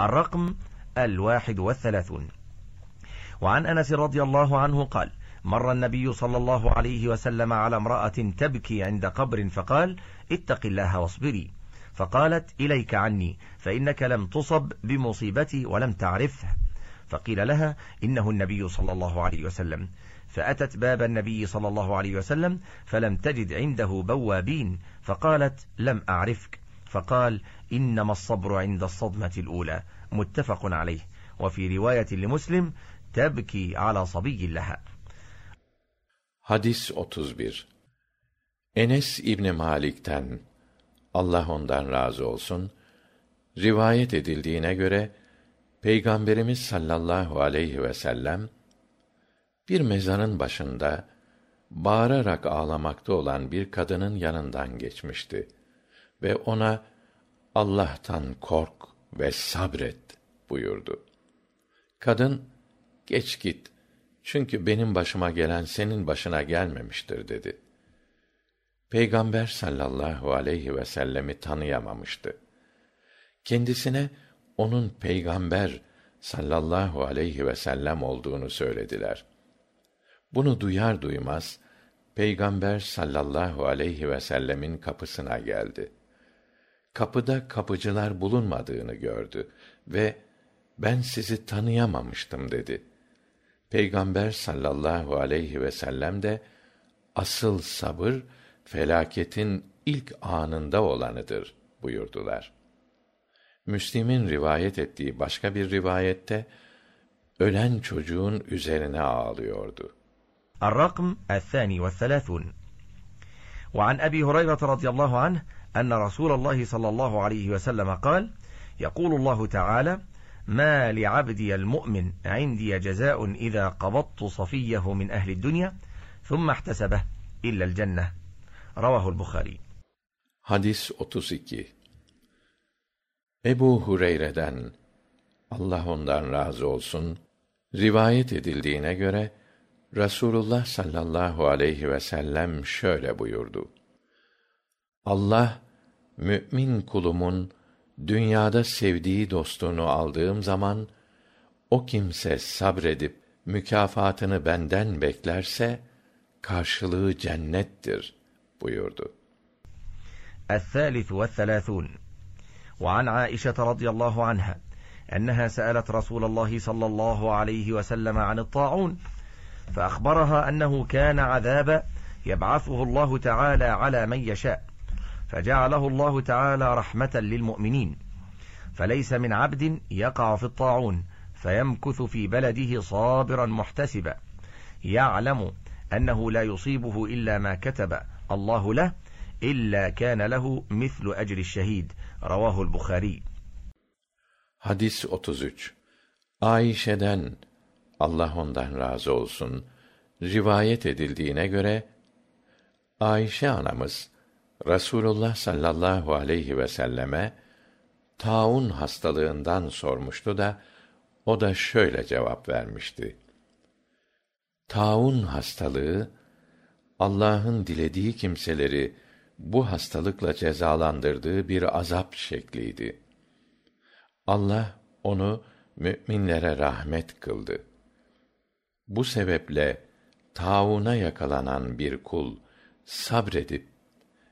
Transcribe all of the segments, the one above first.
الرقم الواحد والثلاثون وعن أنس رضي الله عنه قال مر النبي صلى الله عليه وسلم على امرأة تبكي عند قبر فقال اتق الله واصبري فقالت إليك عني فإنك لم تصب بمصيبتي ولم تعرفها فقيل لها إنه النبي صلى الله عليه وسلم فأتت باب النبي صلى الله عليه وسلم فلم تجد عنده بوابين فقالت لم أعرفك فقال إنما الصبر عند الصدمة الأولى متفق عليه وفي رواية لمسلم تبكي على صبي لها Hadis 31 Enes İbni Malik'ten Allah ondan razı olsun rivayet edildiğine göre Peygamberimiz sallallahu aleyhi ve sellem bir mezarın başında bağırarak ağlamakta olan bir kadının yanından geçmişti Ve ona Allah'tan kork ve sabret buyurdu. Kadın geç git çünkü benim başıma gelen senin başına gelmemiştir dedi. Peygamber sallallahu aleyhi ve sellemi tanıyamamıştı. Kendisine onun peygamber sallallahu aleyhi ve sellem olduğunu söylediler. Bunu duyar duymaz Peygamber sallallahu aleyhi ve sellemin kapısına geldi Kapıda kapıcılar bulunmadığını gördü ve ben sizi tanıyamamıştım dedi. Peygamber sallallahu aleyhi ve sellem de asıl sabır felaketin ilk anında olanıdır buyurdular. Müslim'in rivayet ettiği başka bir rivayette ölen çocuğun üzerine ağlıyordu. الرقم الثاني والثلاثون وعن أبي هريرة رضي الله عنه أن رسول الله صلى الله عليه وسلم قال يقول الله تعالى ما لعبدي المؤمن عندي جزاء إذا قبضت صفيه من أهل الدنيا ثم احتسبه إلا الجنة رواه البخاري Hadis 32 Ebu Hureyre'den Allah ondan razı olsun rivayet edildiğine göre Rasulullah sallallahu aleyhi ve sellem şöyle buyurdu. Allah mümin kulumun dünyada sevdiği dostunu aldığım zaman o kimse sabredip mükafatını benden beklerse karşılığı cennettir buyurdu. الثالث والثلاثون وعن عائشة رضي الله عنها أنها سألت رسول الله صلى الله عليه وسلم عن الطاعون فأخبرها أنه كان عذابا يبعثه الله تعالى على من يشاء فجعله الله تعالى رحمة للمؤمنين فليس من عبد يقع في الطاعون فيمكث في بلده صابرا محتسبا يعلم أنه لا يصيبه إلا ما كتب الله له إلا كان له مثل أجر الشهيد رواه البخاري حديث 33 Ayşe'den Allah ondan razı olsun rivayet edildiğine göre Ayşe anamız Rasulullah sallallahu aleyhi ve selleme taun hastalığından sormuştu da o da şöyle cevap vermişti. Taun hastalığı Allah'ın dilediği kimseleri bu hastalıkla cezalandırdığı bir azap şekliydi. Allah onu müminlere rahmet kıldı. Bu sebeple tauna yakalanan bir kul sabredip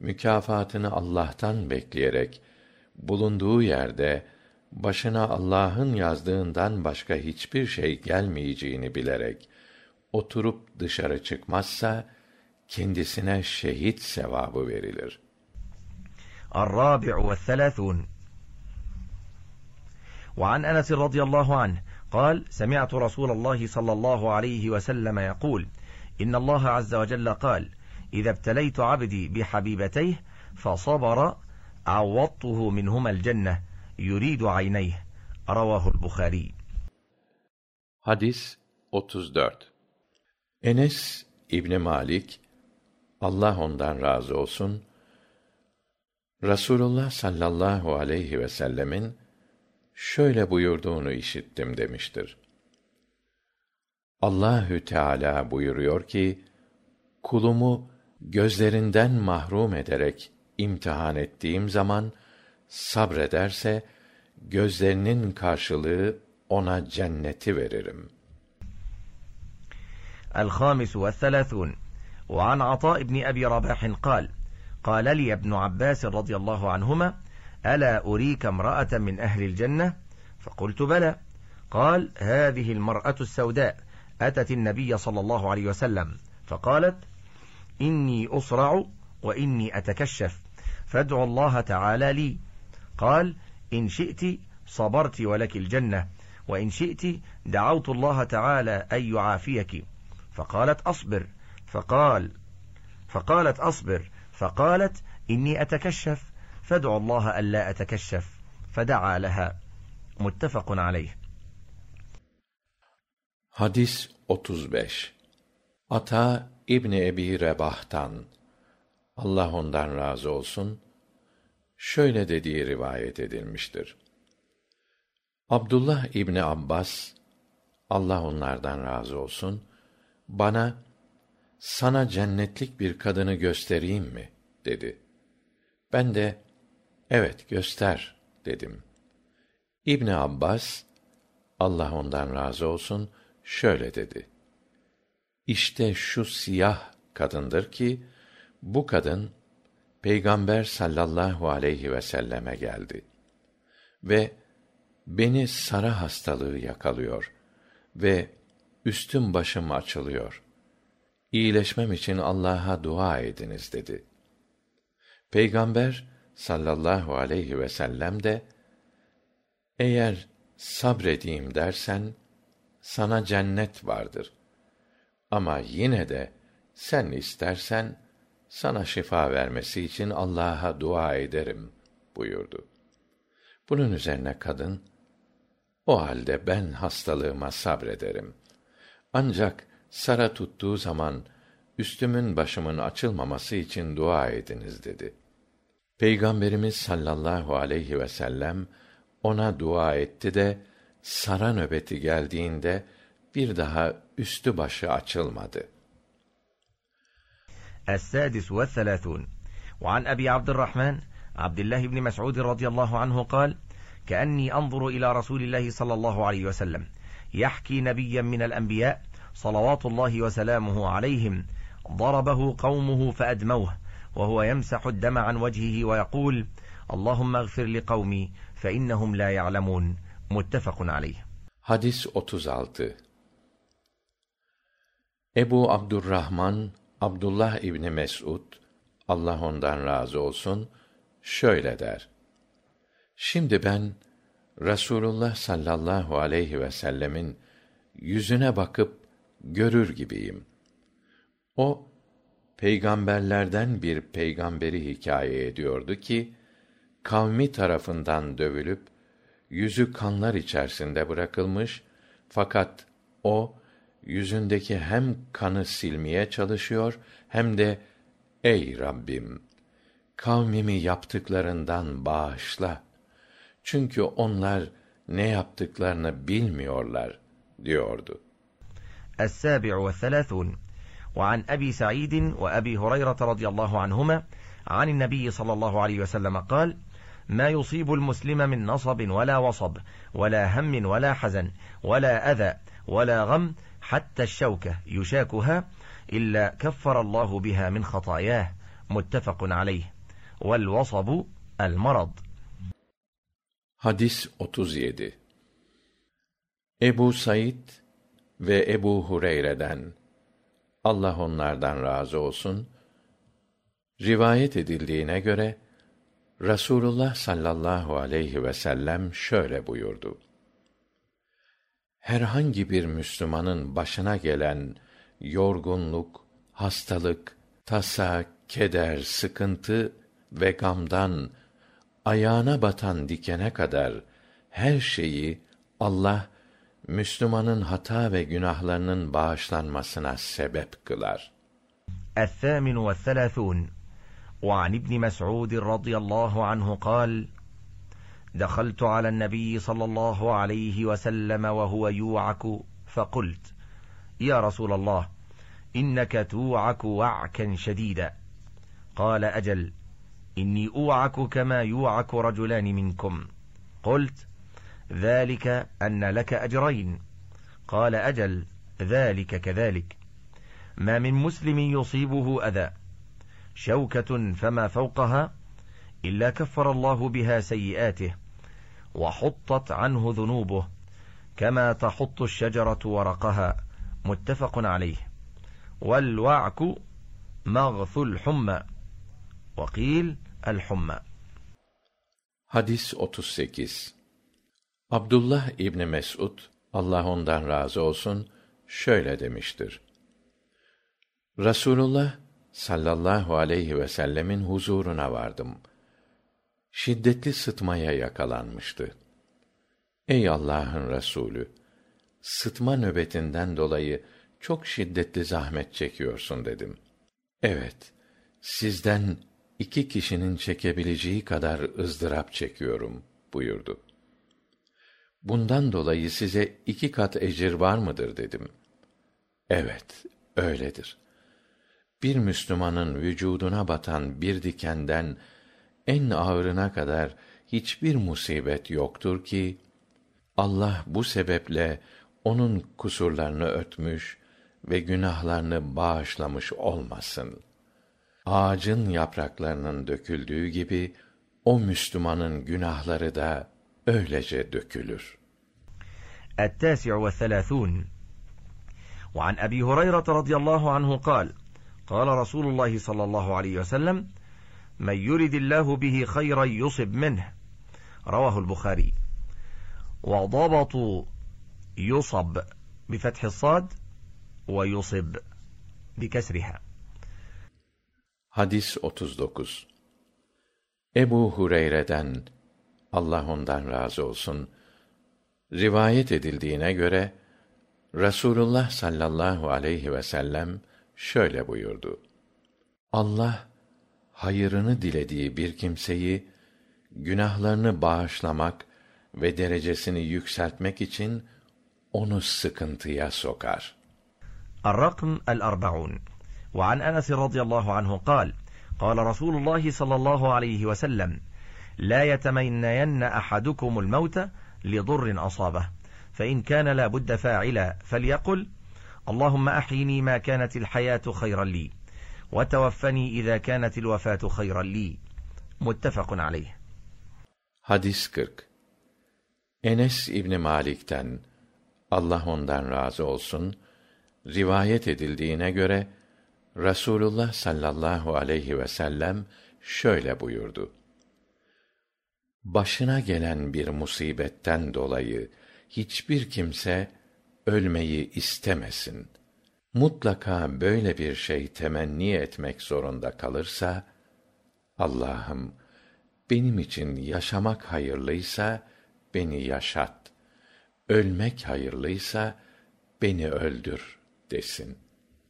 mükafatını Allah'tan bekleyerek bulunduğu yerde başına Allah'ın yazdığından başka hiçbir şey gelmeyeceğini bilerek oturup dışarı çıkmazsa kendisine şehit sevabı verilir. الرابع والثلاثون وعن أنس رضي الله عنه قال سمعت رسول الله صلى الله عليه وسلم يقول إن الله عز وجل قال إذا ابتليت عبدي بحبيبتيه فصبر عوضته منهما الجنة يريد عينيه رواه البخاري Hadis 34 Enes İbni Malik Allah ondan razı olsun Rasulullah sallallahu aleyhi ve sellemin şöyle buyurduğunu işittim demiştir. Allahü Teala buyuruyor ki kulumu gözlerinden mahrum ederek imtihan ettiğim zaman sabrederse gözlerinin karşılığı ona cenneti veririm. الخامس والثلاثون وعن عطاء بن أبي رباح قال قال لي ابن عباس رضي الله عنهما ألا أريك امرأة من أهل الجنة فقلت بلى قال هذه المرأة السوداء أتت النبي صلى الله عليه وسلم فقالت إني أصرع وإني أتكشف فادعوا الله تعالى لي قال إن شئت صبرت ولك الجنة وإن شئت دعوت الله تعالى أن يعافيك فقالت أصبر فقال فقالت أصبر فقالت إني أتكشف فادعوا الله ألا أتكشف فدعا لها متفق عليه Hadis 35 Ata İbni Ebi Rebah'tan Allah ondan razı olsun şöyle dediği rivayet edilmiştir. Abdullah İbni Abbas Allah onlardan razı olsun bana sana cennetlik bir kadını göstereyim mi dedi. Ben de evet göster dedim. İbni Abbas Allah ondan razı olsun şöyle dedi. İşte şu siyah kadındır ki bu kadın Peygamber sallallahu aleyhi ve selleme geldi ve beni sara hastalığı yakalıyor ve üstüm başım açılıyor. İyileşmem için Allah'a dua ediniz dedi. Peygamber sallallahu aleyhi ve sellem de eğer sabredeyim dersen sana cennet vardır. Ama yine de sen istersen sana şifa vermesi için Allah'a dua ederim buyurdu. Bunun üzerine kadın o halde ben hastalığıma sabrederim. Ancak sara tuttuğu zaman üstümün başımın açılmaması için dua ediniz dedi. Peygamberimiz sallallahu aleyhi ve sellem ona dua etti de sara nöbeti geldiğinde bir daha üstü başı açılmadı. السادس والثلاثون وعن أبي عبد الرحمن عبد الله بن مسعود رضي الله عنه قال كأني أنظر إلى رسول الله صلى الله عليه وسلم يحكي نبيا من الأنبياء صلوات الله وسلامه عليهم ضربه قومه فأدموه وهو يمسح الدم عن وجهه ويقول اللهم اغفر لقومي فإنهم لا يعلمون متفق عليه Hadis 36 Ebu Abdurrahman Abdullah İbni Mes'ud Allah ondan razı olsun şöyle der. Şimdi ben Rasulullah sallallahu aleyhi ve sellemin yüzüne bakıp görür gibiyim. O peygamberlerden bir peygamberi hikaye ediyordu ki kavmi tarafından dövülüp yüzü kanlar içerisinde bırakılmış fakat o yüzündeki hem kanı silmeye çalışıyor hem de ey Rabbim kavmimi yaptıklarından bağışla. Çünkü onlar ne yaptıklarını bilmiyorlar diyordu. السابع والثلاثون وعن أبي سعيد وأبي هريرة رضي الله عنهما عن النبي صلى الله عليه وسلم قال ما يصيب المسلم من نصب ولا وصب ولا هم ولا حزن ولا أذى ولا غم حتى الشوكة يشاكها إلا كفر الله بها من خطاياه متفق عليه والوصب المرض Hadis 37 Ebu Said ve Ebu Hureyre'den Allah onlardan razı olsun rivayet edildiğine göre Rasulullah sallallahu aleyhi ve sellem şöyle buyurdu. Herhangi bir Müslümanın başına gelen yorgunluk, hastalık, tasa, keder, sıkıntı ve gamdan ayağına batan dikene kadar her şeyi Allah Müslümanın hata ve günahlarının bağışlanmasına sebep kılar. الثامن والثلاثون وعن ابن مسعود رضي الله عنه قال دخلت على النبي صلى الله عليه وسلم وهو يوعك فقلت يا رسول الله إنك توعك وعكا شديدا قال أجل إني أوعك كما يوعك رجلان منكم قلت ذلك أن لك أجرين قال أجل ذلك كذلك ما من مسلم يصيبه أذى شوكة فما فوقها إلا كفر الله بها سيئاته وحطت عنه ذنوبه كما تحط الشجرة ورقها متفق عليه والوعك مغث الحمى وقيل الحمى Hadis 38 Abdullah İbni Mes'ud, Allah ondan razı olsun, şöyle demiştir. Rasulullah sallallahu aleyhi ve sellemin huzuruna vardım. Şiddetli sıtmaya yakalanmıştı. Ey Allah'ın Resulü! Sıtma nöbetinden dolayı çok şiddetli zahmet çekiyorsun dedim. Evet, sizden iki kişinin çekebileceği kadar ızdırap çekiyorum buyurdu. Bundan dolayı size iki kat ecir var mıdır dedim. Evet, öyledir. Bir Müslümanın vücuduna batan bir dikenden en ağırına kadar hiçbir musibet yoktur ki Allah bu sebeple onun kusurlarını örtmüş ve günahlarını bağışlamış olmasın. Ağacın yapraklarının döküldüğü gibi o Müslümanın günahları da öylece dökülür. التاسع والثلاثون وعن أبي هريرة رضي الله عنه قال قال رسول الله صلى الله عليه وسلم من يرد الله به خيرا يصب منه رواه البخاري وضبط يصب بفتح الصاد ويصب بكسرها Hadis 39 Ebu Hureyre'den Allah ondan razı olsun rivayet edildiğine göre Rasulullah sallallahu aleyhi ve sellem şöyle buyurdu. Allah hayrını dilediği bir kimseyi günahlarını bağışlamak ve derecesini yükseltmek için onu sıkıntıya sokar. الرقم الأربعون وعن أنس رضي الله عنه قال قال رسول الله صلى الله عليه وسلم لا يتمنين أحدكم الموت لضر أصابه فإن كان لا بد فاعلا فليقل اللهم أحيني ما كانت الحياة خيرا لي وتوفني إذا كانت الوفاة خيرا لي متفق عليه Hadis 40 Enes İbni Malik'ten Allah ondan razı olsun rivayet edildiğine göre Rasulullah sallallahu aleyhi ve sellem şöyle buyurdu. Başına gelen bir musibetten dolayı hiçbir kimse ölmeyi istemesin. Mutlaka böyle bir şey temenni etmek zorunda kalırsa, Allah'ım benim için yaşamak hayırlıysa beni yaşat. Ölmek hayırlıysa beni öldür desin.''